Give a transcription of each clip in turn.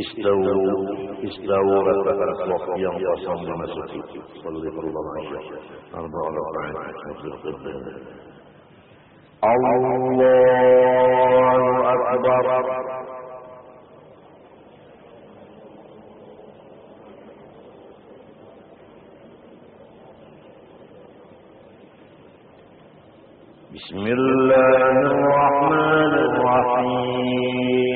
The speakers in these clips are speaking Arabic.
استووا استووا رفقت وقيم قصم ومسكي صلى الله عليه وسلم أربع الله عليه وسلم الله أكبر. بسم الله الرحمن الرحيم.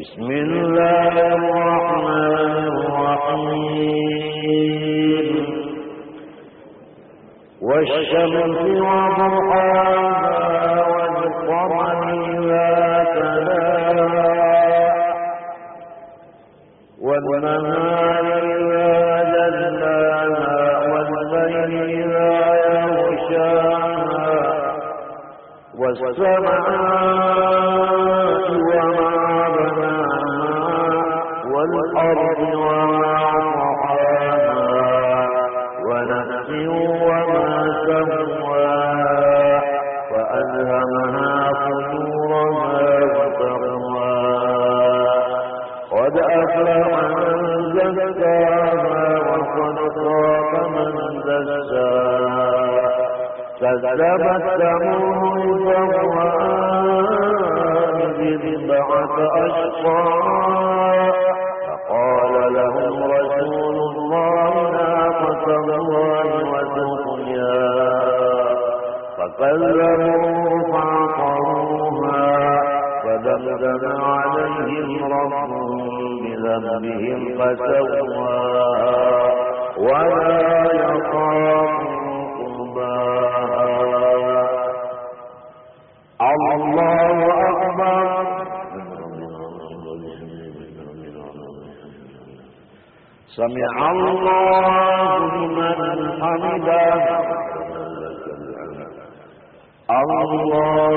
بسم الله الرحمن الرحيم. والشمس وضحاها والقمر إذا تلاها. والنهار إذا جلاها والليل إذا يغشاها. والسماء أفلح من وقد من كذبت ثمود وعاد إذ بعث فقال لهم رسول الله ناقة الله وسقياها فكذبوه فعقروها فدمدم عليهم ربهم بذنبهم فسواها ولا يخاف الله أكبر. سمع الله لمن حمده. الله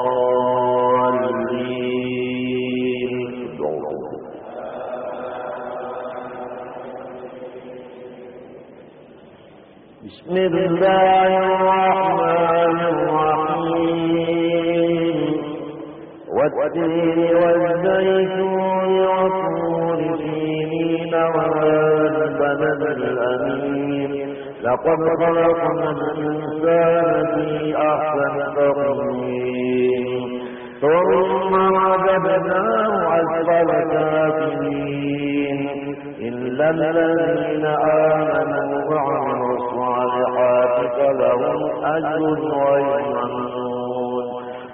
بسم الله الرحمن الرحيم. والتين والزيتون وطور سينين وهذا البلد الأمين. لقد خلقنا الإنسان في أحسن تقويم. ثم رددناه أسفل سافلين إلا الذين آمنوا وعملوا فلهم أجر غير ممنون.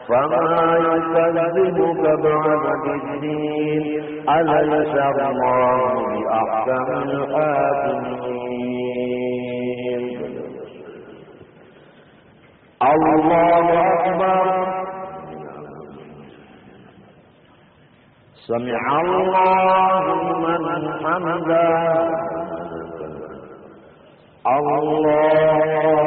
فما يكذبك بعد بالدين أليس الله بأحكم الحاكمين؟ الله أكبر. سمع الله من حمده. الله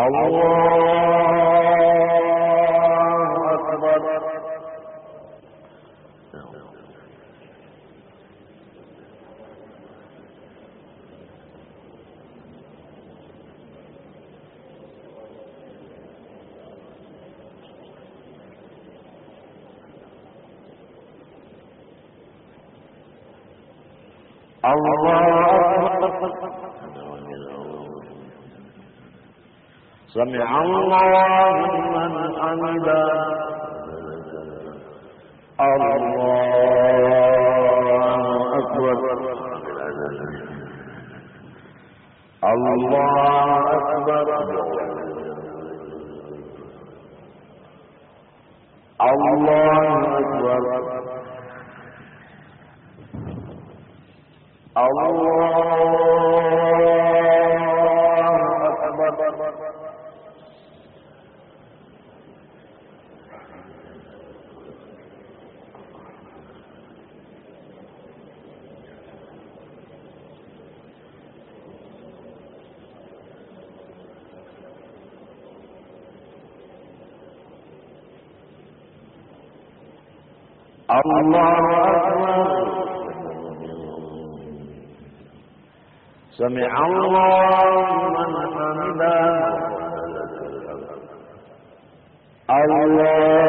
الله أكبر. الله أكبر سمع الله من حمدا. الله أكبر الله أكبر الله أكبر. سمع الله من حمده. الله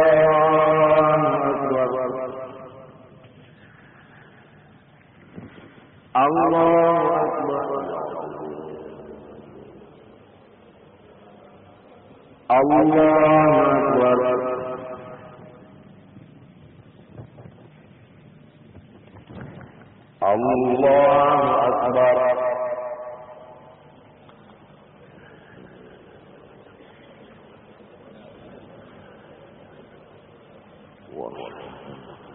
world.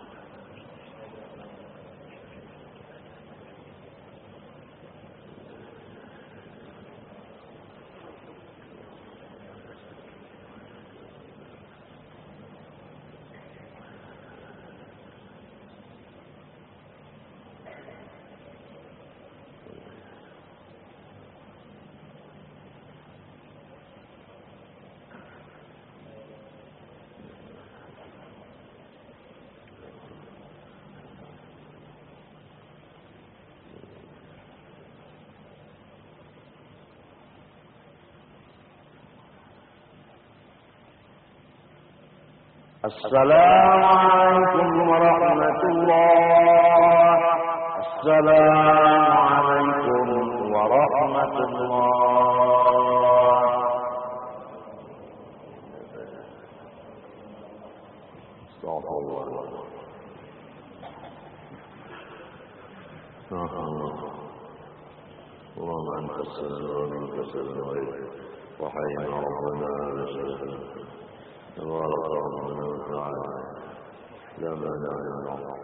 السلام عليكم ورحمة الله. السلام عليكم ورحمة الله. استغفر الله اللهم انت السلام ومنك السلام وحينا ربنا لشيخنا تبارك ربنا وتعالى لا مانع من الله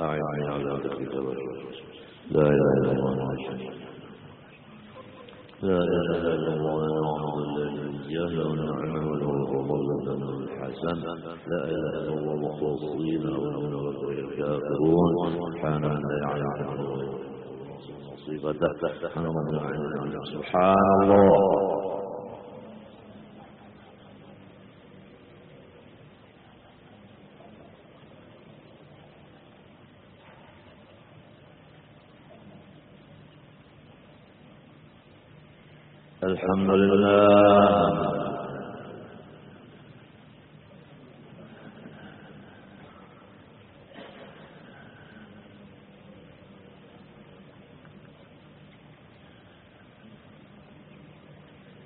أعني على ذكرك لا إله إلا الله لا إله إلا الله جل ونعمه وفضل الحسن لا إله إلا الله مخلصين ومن الكافرون سبحان لا يعلم سبحان الله. الحمد لله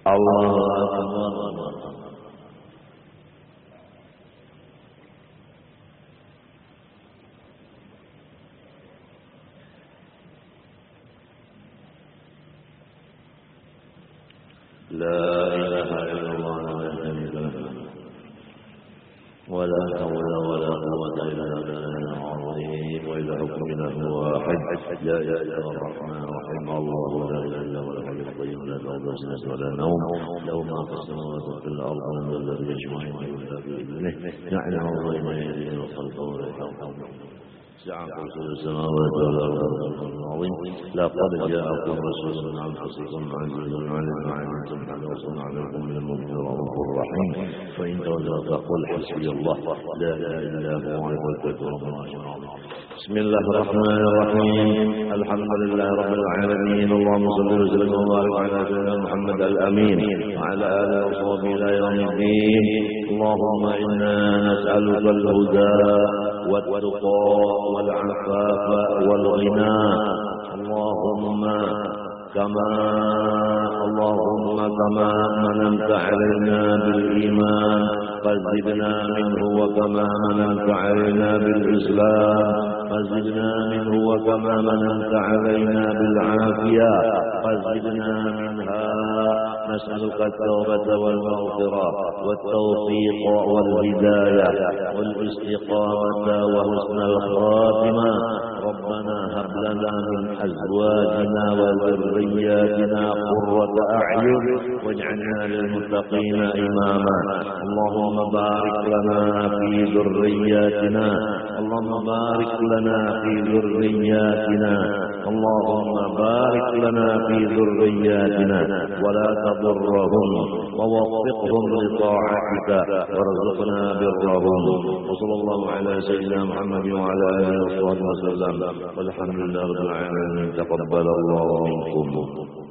الله أكبر لا إله إلا الله لا شريك له. ولا حول ولا قوة إلا بالله العظيم. وإذا حكمنا واحد لا إله إلا الرحمن الرحيم. الله لا إله إلا هو الحي القيوم. لا تأخذه سنة ولا نوم. له ما في السماوات وفي الأرض من الذي يشفع إلا بإذنه يعلم بين يديه وخلفه ولا يحوطه سعى كرسي السماوات والأرض العظيم لقد جاءكم رسول من أنفسكم عزيز عليم ما عنتم حريص عليكم من المؤمن رؤوف رحيم. فإن تولوا فقل حسبي الله. لا إله إلا هو عليه توكلت بسم الله الرحمن الرحيم. الحمد لله رب العالمين. اللهم صل وسلم وبارك على سيدنا محمد الأمين وعلى آله وصحبه إلى يوم الدين. اللهم إنا نسألك الهدى والتقى والعفاف والغنى. اللهم كما اللهم كما مننت علينا بالإيمان فزدنا منه وكما مننت علينا بالإسلام فزدنا منه وكما مننت علينا بالعافية فزدنا منها نسألك التوبة والمغفرة والتوفيق والهداية والإستقامة وحسن الخاتمة. ربنا هب لنا من أزواجنا وذرياتنا قرة أعين واجعلنا للمتقين إماما. اللهم بارك لنا في ذرياتنا. اللهم بارك لنا في ذرياتنا. اللهم بارك لنا في ذرياتنا. ولا تضرهم ووفقهم لطاعتك. وارزقنا برهم. وصلى الله على سيدنا محمد وعلى آله وصحبه وسلم. والحمد لله رب العالمين. تقبل الله منكم.